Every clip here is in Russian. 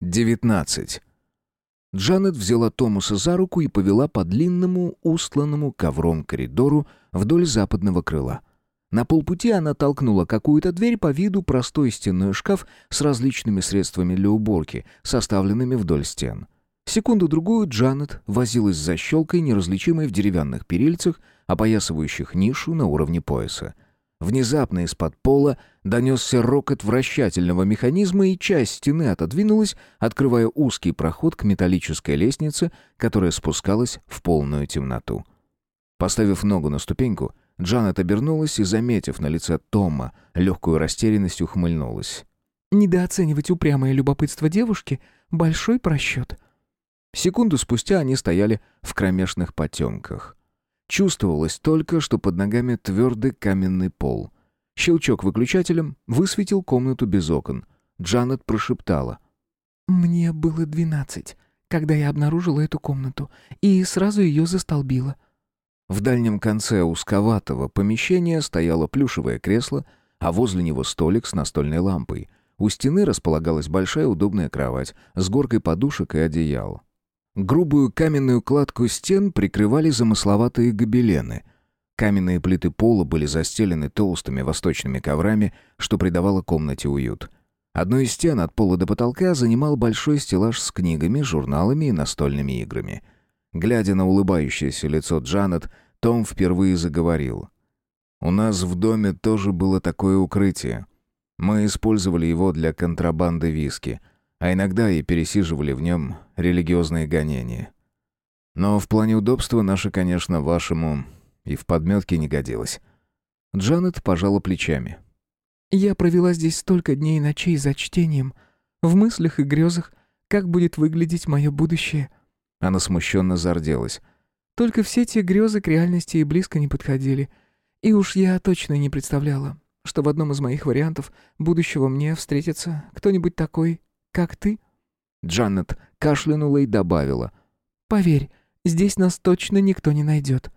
19. Джанет взяла Томаса за руку и повела по длинному, устланному ковром коридору вдоль западного крыла. На полпути она толкнула какую-то дверь по виду простой стенной шкаф с различными средствами для уборки, составленными вдоль стен. Секунду-другую Джанет возилась с защелкой, неразличимой в деревянных перильцах, опоясывающих нишу на уровне пояса. Внезапно из-под пола донесся рокот вращательного механизма, и часть стены отодвинулась, открывая узкий проход к металлической лестнице, которая спускалась в полную темноту. Поставив ногу на ступеньку, Джанет обернулась и, заметив на лице Тома легкую растерянность, ухмыльнулась. «Недооценивать упрямое любопытство девушки — большой просчет». Секунду спустя они стояли в кромешных потемках. Чувствовалось только, что под ногами твердый каменный пол. Щелчок выключателем высветил комнату без окон. Джанет прошептала. «Мне было двенадцать, когда я обнаружила эту комнату, и сразу ее застолбила». В дальнем конце узковатого помещения стояло плюшевое кресло, а возле него столик с настольной лампой. У стены располагалась большая удобная кровать с горкой подушек и одеял. Грубую каменную кладку стен прикрывали замысловатые гобелены. Каменные плиты пола были застелены толстыми восточными коврами, что придавало комнате уют. Одну из стен от пола до потолка занимал большой стеллаж с книгами, журналами и настольными играми. Глядя на улыбающееся лицо Джанет, том впервые заговорил. «У нас в доме тоже было такое укрытие. Мы использовали его для контрабанды виски — а иногда и пересиживали в нем религиозные гонения. Но в плане удобства наше, конечно, вашему и в подметке не годилось. Джанет пожала плечами. «Я провела здесь столько дней и ночей за чтением, в мыслях и грезах, как будет выглядеть мое будущее». Она смущенно зарделась. «Только все те грезы к реальности и близко не подходили. И уж я точно не представляла, что в одном из моих вариантов будущего мне встретится кто-нибудь такой, как ты?» Джанет кашлянула и добавила. «Поверь, здесь нас точно никто не найдет».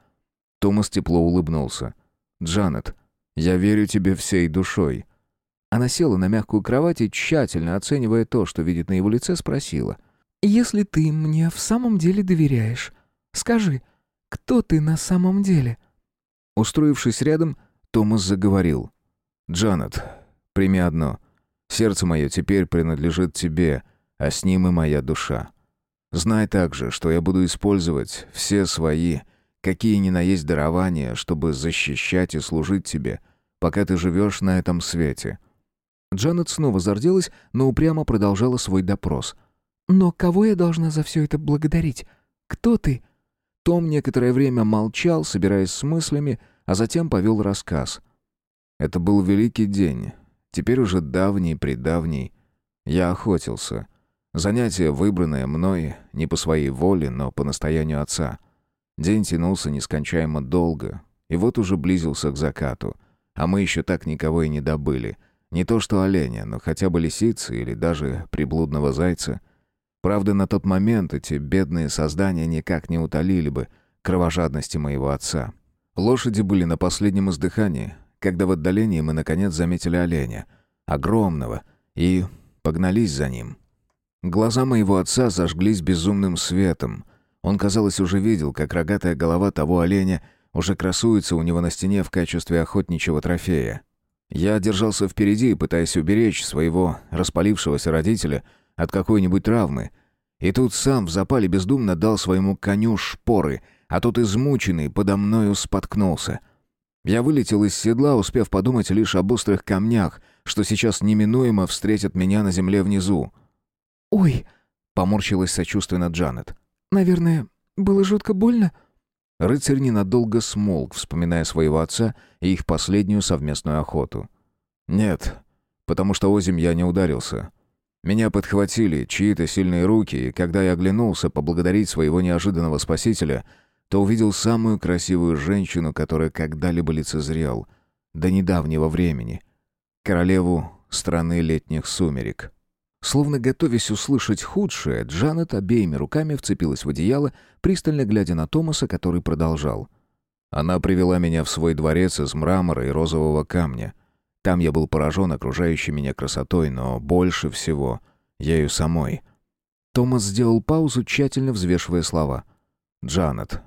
Томас тепло улыбнулся. «Джанет, я верю тебе всей душой». Она села на мягкую кровать и, тщательно оценивая то, что видит на его лице, спросила. «Если ты мне в самом деле доверяешь, скажи, кто ты на самом деле?» Устроившись рядом, Томас заговорил. «Джанет, прими одно. Сердце мое теперь принадлежит тебе, а с ним и моя душа. Знай также, что я буду использовать все свои, какие ни на есть дарования, чтобы защищать и служить тебе, пока ты живешь на этом свете». Джанет снова зарделась, но упрямо продолжала свой допрос. «Но кого я должна за все это благодарить? Кто ты?» Том некоторое время молчал, собираясь с мыслями, а затем повел рассказ. «Это был великий день, Теперь уже давний-предавний. Я охотился. Занятие, выбранное мной, не по своей воле, но по настоянию отца. День тянулся нескончаемо долго, и вот уже близился к закату. А мы еще так никого и не добыли. Не то что оленя, но хотя бы лисицы или даже приблудного зайца. Правда, на тот момент эти бедные создания никак не утолили бы кровожадности моего отца. Лошади были на последнем издыхании, когда в отдалении мы наконец заметили оленя, огромного, и погнались за ним. Глаза моего отца зажглись безумным светом. Он, казалось, уже видел, как рогатая голова того оленя уже красуется у него на стене в качестве охотничьего трофея. Я держался впереди, пытаясь уберечь своего распалившегося родителя от какой-нибудь травмы. И тут сам в запале бездумно дал своему коню шпоры, а тот измученный подо мною споткнулся — я вылетел из седла, успев подумать лишь об острых камнях, что сейчас неминуемо встретят меня на земле внизу. «Ой!» — поморщилась сочувственно Джанет. «Наверное, было жутко больно?» Рыцарь ненадолго смолк, вспоминая своего отца и их последнюю совместную охоту. «Нет, потому что озимь я не ударился. Меня подхватили чьи-то сильные руки, и когда я оглянулся поблагодарить своего неожиданного спасителя — то увидел самую красивую женщину, которая когда-либо лицезрел, до недавнего времени. Королеву страны летних сумерек. Словно готовясь услышать худшее, Джанет обеими руками вцепилась в одеяло, пристально глядя на Томаса, который продолжал. Она привела меня в свой дворец из мрамора и розового камня. Там я был поражен окружающей меня красотой, но больше всего — ею самой — Томас сделал паузу, тщательно взвешивая слова. «Джанет,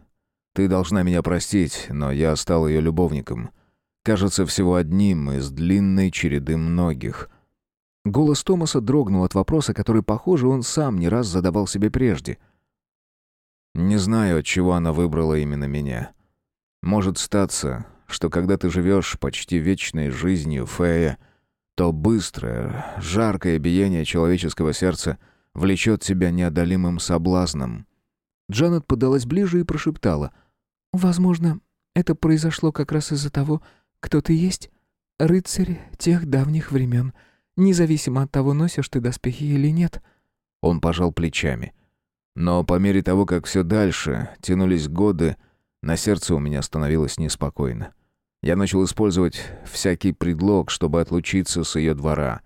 ты должна меня простить, но я стал ее любовником. Кажется, всего одним из длинной череды многих». Голос Томаса дрогнул от вопроса, который, похоже, он сам не раз задавал себе прежде. «Не знаю, от чего она выбрала именно меня. Может статься, что когда ты живешь почти вечной жизнью Фея, то быстрое, жаркое биение человеческого сердца влечет тебя неодолимым соблазном». Джанет подалась ближе и прошептала. «Возможно, это произошло как раз из-за того, кто ты есть, рыцарь тех давних времен, независимо от того, носишь ты доспехи или нет». Он пожал плечами. Но по мере того, как все дальше тянулись годы, на сердце у меня становилось неспокойно. Я начал использовать всякий предлог, чтобы отлучиться с ее двора.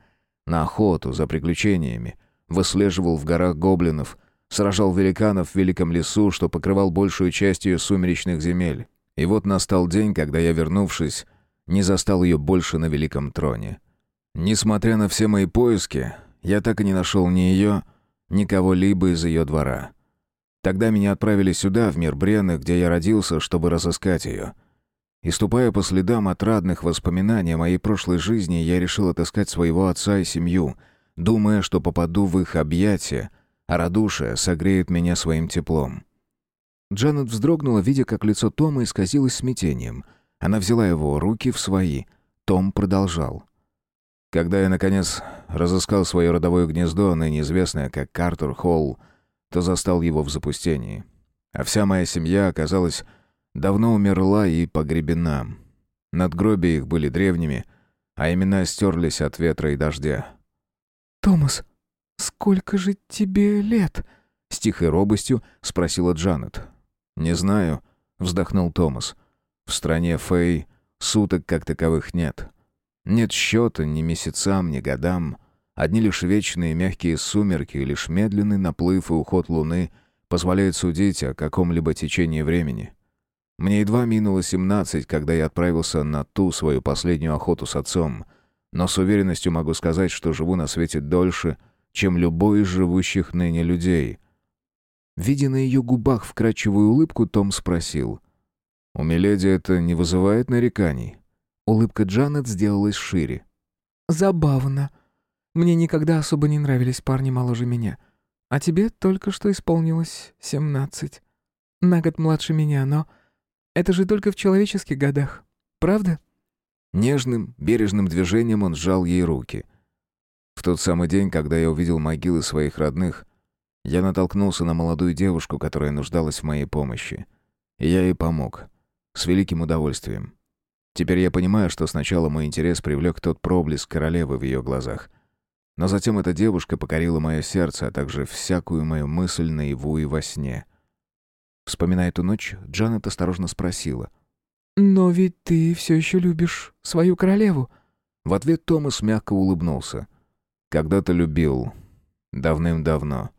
На охоту, за приключениями. Выслеживал в горах гоблинов, сражал великанов в великом лесу, что покрывал большую часть ее сумеречных земель. И вот настал день, когда я, вернувшись, не застал ее больше на великом троне. Несмотря на все мои поиски, я так и не нашел ни ее, ни кого-либо из ее двора. Тогда меня отправили сюда, в мир Брены, где я родился, чтобы разыскать ее — и ступая по следам отрадных воспоминаний о моей прошлой жизни, я решил отыскать своего отца и семью, думая, что попаду в их объятия, а радушие согреет меня своим теплом. Джанет вздрогнула, видя, как лицо Тома исказилось смятением. Она взяла его руки в свои. Том продолжал. Когда я, наконец, разыскал свое родовое гнездо, ныне известное как Картер Холл, то застал его в запустении. А вся моя семья оказалась давно умерла и погребена. Надгробия их были древними, а имена стерлись от ветра и дождя. «Томас, сколько же тебе лет?» — с тихой робостью спросила Джанет. «Не знаю», — вздохнул Томас. «В стране Фэй суток как таковых нет. Нет счета ни месяцам, ни годам. Одни лишь вечные мягкие сумерки, лишь медленный наплыв и уход луны позволяют судить о каком-либо течении времени. Мне едва минуло семнадцать, когда я отправился на ту свою последнюю охоту с отцом, но с уверенностью могу сказать, что живу на свете дольше, чем любой из живущих ныне людей. Видя на ее губах вкрадчивую улыбку, Том спросил. «У Миледи это не вызывает нареканий?» Улыбка Джанет сделалась шире. «Забавно. Мне никогда особо не нравились парни моложе меня. А тебе только что исполнилось семнадцать. На год младше меня, но это же только в человеческих годах, правда?» Нежным, бережным движением он сжал ей руки. В тот самый день, когда я увидел могилы своих родных, я натолкнулся на молодую девушку, которая нуждалась в моей помощи. И я ей помог. С великим удовольствием. Теперь я понимаю, что сначала мой интерес привлек тот проблеск королевы в ее глазах. Но затем эта девушка покорила мое сердце, а также всякую мою мысль наяву и во сне — Вспоминая эту ночь, Джанет осторожно спросила. «Но ведь ты все еще любишь свою королеву?» В ответ Томас мягко улыбнулся. «Когда-то любил. Давным-давно.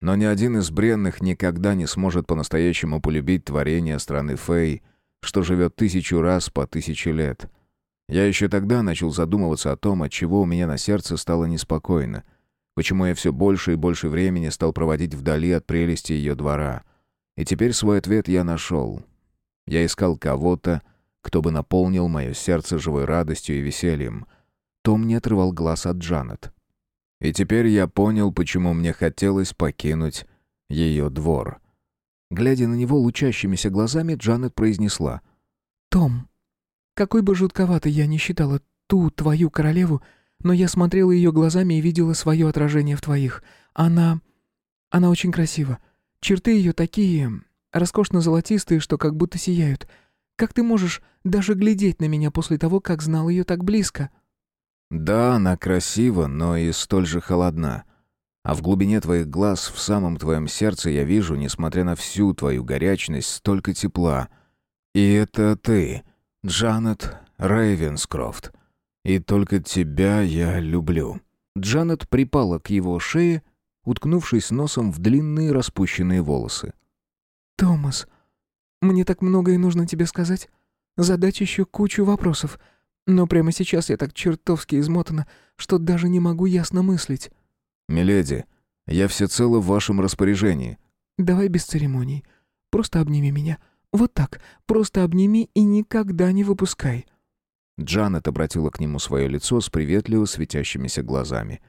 Но ни один из бренных никогда не сможет по-настоящему полюбить творение страны Фей, что живет тысячу раз по тысяче лет. Я еще тогда начал задумываться о том, от чего у меня на сердце стало неспокойно, почему я все больше и больше времени стал проводить вдали от прелести ее двора» И теперь свой ответ я нашел. Я искал кого-то, кто бы наполнил мое сердце живой радостью и весельем. Том не отрывал глаз от Джанет. И теперь я понял, почему мне хотелось покинуть ее двор. Глядя на него лучащимися глазами, Джанет произнесла. «Том, какой бы жутковатой я ни считала ту твою королеву, но я смотрела ее глазами и видела свое отражение в твоих. Она... она очень красива. Черты ее такие... роскошно-золотистые, что как будто сияют. Как ты можешь даже глядеть на меня после того, как знал ее так близко?» «Да, она красива, но и столь же холодна. А в глубине твоих глаз, в самом твоем сердце я вижу, несмотря на всю твою горячность, столько тепла. И это ты, Джанет Рейвенскрофт. И только тебя я люблю». Джанет припала к его шее, уткнувшись носом в длинные распущенные волосы. «Томас, мне так многое нужно тебе сказать. Задать еще кучу вопросов. Но прямо сейчас я так чертовски измотана, что даже не могу ясно мыслить». «Миледи, Я всецело в вашем распоряжении». «Давай без церемоний. Просто обними меня. Вот так. Просто обними и никогда не выпускай». Джанет обратила к нему свое лицо с приветливо светящимися глазами.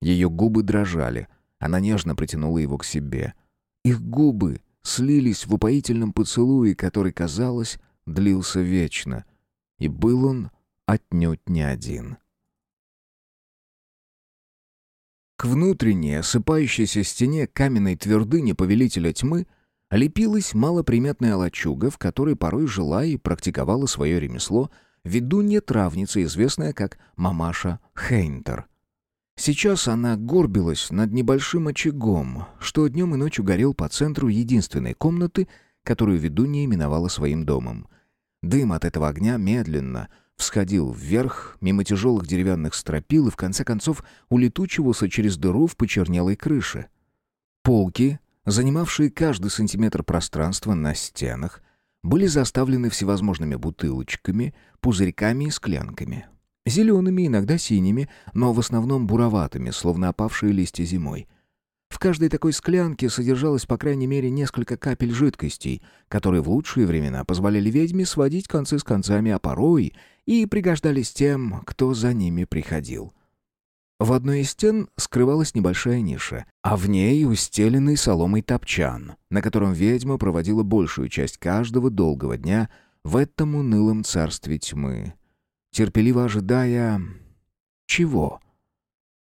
Ее губы дрожали. Она нежно притянула его к себе. Их губы слились в упоительном поцелуе, который, казалось, длился вечно. И был он отнюдь не один. К внутренней, осыпающейся стене каменной твердыни повелителя тьмы лепилась малоприметная лачуга, в которой порой жила и практиковала свое ремесло ведунья-травница, известная как мамаша Хейнтер. Сейчас она горбилась над небольшим очагом, что днем и ночью горел по центру единственной комнаты, которую ведунья именовала своим домом. Дым от этого огня медленно всходил вверх, мимо тяжелых деревянных стропил и в конце концов улетучивался через дыру в почернелой крыше. Полки, занимавшие каждый сантиметр пространства на стенах, были заставлены всевозможными бутылочками, пузырьками и склянками. Зелеными, иногда синими, но в основном буроватыми, словно опавшие листья зимой. В каждой такой склянке содержалось по крайней мере несколько капель жидкостей, которые в лучшие времена позволяли ведьме сводить концы с концами, а порой и пригождались тем, кто за ними приходил. В одной из стен скрывалась небольшая ниша, а в ней устеленный соломой топчан, на котором ведьма проводила большую часть каждого долгого дня в этом унылом царстве тьмы, терпеливо ожидая... чего?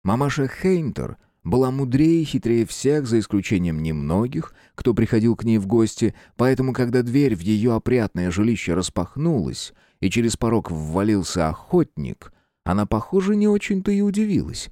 Мамаша Хейнтер — была мудрее и хитрее всех, за исключением немногих, кто приходил к ней в гости, поэтому, когда дверь в ее опрятное жилище распахнулась, и через порог ввалился охотник, она, похоже, не очень-то и удивилась.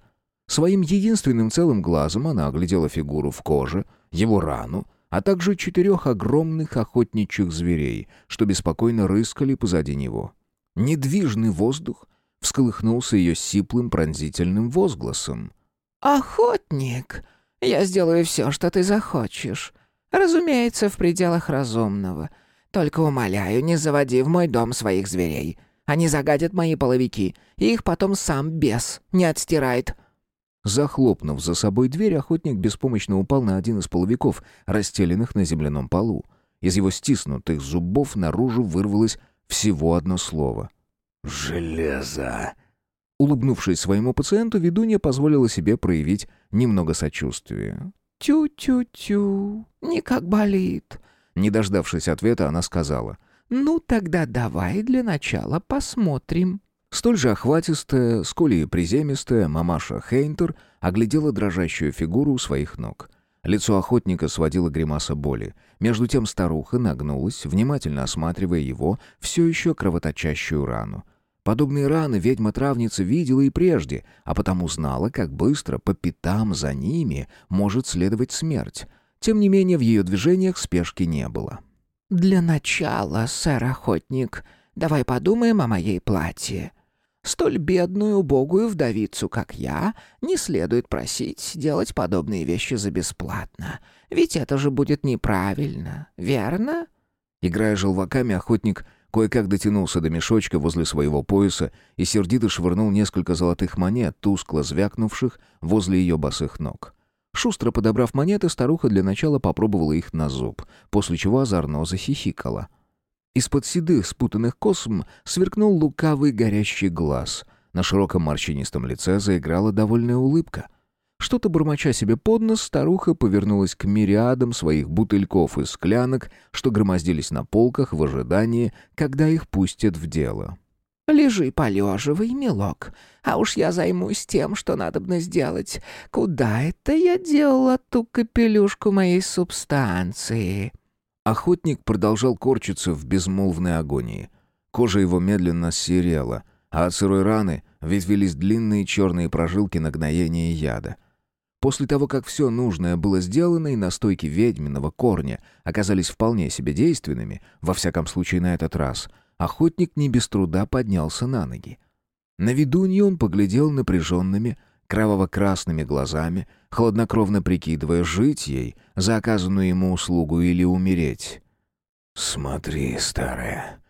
Своим единственным целым глазом она оглядела фигуру в коже, его рану, а также четырех огромных охотничьих зверей, что беспокойно рыскали позади него. Недвижный воздух всколыхнулся ее сиплым пронзительным возгласом — «Охотник, я сделаю все, что ты захочешь. Разумеется, в пределах разумного. Только умоляю, не заводи в мой дом своих зверей. Они загадят мои половики, и их потом сам бес не отстирает». Захлопнув за собой дверь, охотник беспомощно упал на один из половиков, расстеленных на земляном полу. Из его стиснутых зубов наружу вырвалось всего одно слово. «Железо!» Улыбнувшись своему пациенту, ведунья позволила себе проявить немного сочувствия. «Тю-тю-тю, никак болит». Не дождавшись ответа, она сказала. «Ну, тогда давай для начала посмотрим». Столь же охватистая, сколь и приземистая, мамаша Хейнтер оглядела дрожащую фигуру у своих ног. Лицо охотника сводило гримаса боли. Между тем старуха нагнулась, внимательно осматривая его все еще кровоточащую рану. Подобные раны ведьма-травница видела и прежде, а потому знала, как быстро по пятам за ними может следовать смерть. Тем не менее, в ее движениях спешки не было. «Для начала, сэр-охотник, давай подумаем о моей платье. Столь бедную, убогую вдовицу, как я, не следует просить делать подобные вещи за бесплатно. Ведь это же будет неправильно, верно?» Играя желваками, охотник Кое-как дотянулся до мешочка возле своего пояса и сердито швырнул несколько золотых монет, тускло звякнувших возле ее босых ног. Шустро подобрав монеты, старуха для начала попробовала их на зуб, после чего озорно захихикала. Из-под седых спутанных косм сверкнул лукавый горящий глаз. На широком морщинистом лице заиграла довольная улыбка. Что-то бормоча себе под нос, старуха повернулась к мириадам своих бутыльков и склянок, что громоздились на полках в ожидании, когда их пустят в дело. «Лежи полеживай, милок, а уж я займусь тем, что надобно сделать. Куда это я делала ту капелюшку моей субстанции?» Охотник продолжал корчиться в безмолвной агонии. Кожа его медленно серела, а от сырой раны ветвились длинные черные прожилки нагноения яда. После того, как все нужное было сделано и настойки ведьминого корня оказались вполне себе действенными, во всяком случае на этот раз, охотник не без труда поднялся на ноги. На ведунье он поглядел напряженными, кроваво-красными глазами, хладнокровно прикидывая, жить ей за оказанную ему услугу или умереть. «Смотри, старая,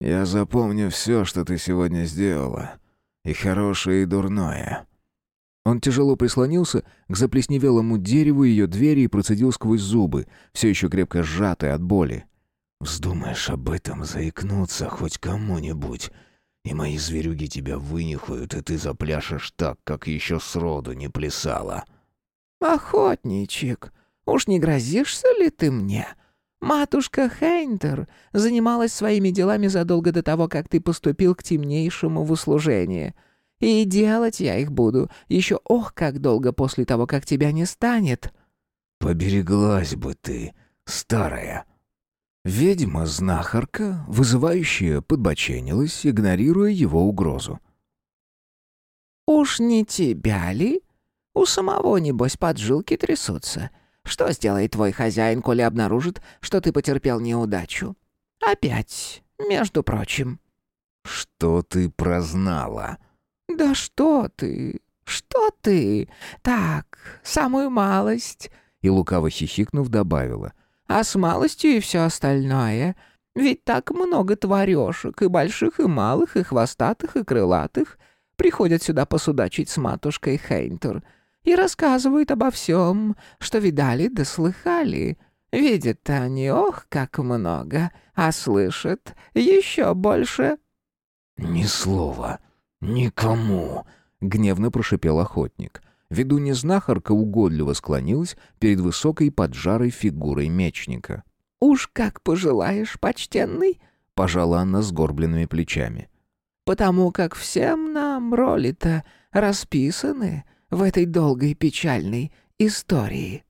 я запомню все, что ты сегодня сделала, и хорошее, и дурное. Он тяжело прислонился к заплесневелому дереву ее двери и процедил сквозь зубы, все еще крепко сжатые от боли. «Вздумаешь об этом заикнуться хоть кому-нибудь, и мои зверюги тебя вынюхают, и ты запляшешь так, как еще сроду не плясала». «Охотничек, уж не грозишься ли ты мне? Матушка Хейнтер занималась своими делами задолго до того, как ты поступил к темнейшему в услужение. И делать я их буду еще ох как долго после того, как тебя не станет». «Побереглась бы ты, старая». Ведьма-знахарка, вызывающая, подбоченилась, игнорируя его угрозу. «Уж не тебя ли? У самого, небось, поджилки трясутся. Что сделает твой хозяин, коли обнаружит, что ты потерпел неудачу? Опять, между прочим». «Что ты прознала?» «Да что ты, что ты? Так, самую малость». И лукаво хихикнув, добавила. «А с малостью и все остальное. Ведь так много тварешек, и больших, и малых, и хвостатых, и крылатых, приходят сюда посудачить с матушкой Хейнтер и рассказывают обо всем, что видали да слыхали. Видят-то они, ох, как много, а слышат еще больше». «Ни слова, никому», — гневно прошипел охотник. Ведунья знахарка угодливо склонилась перед высокой поджарой фигурой мечника. «Уж как пожелаешь, почтенный», — пожала она сгорбленными плечами. «Потому как всем нам роли-то расписаны в этой долгой печальной истории».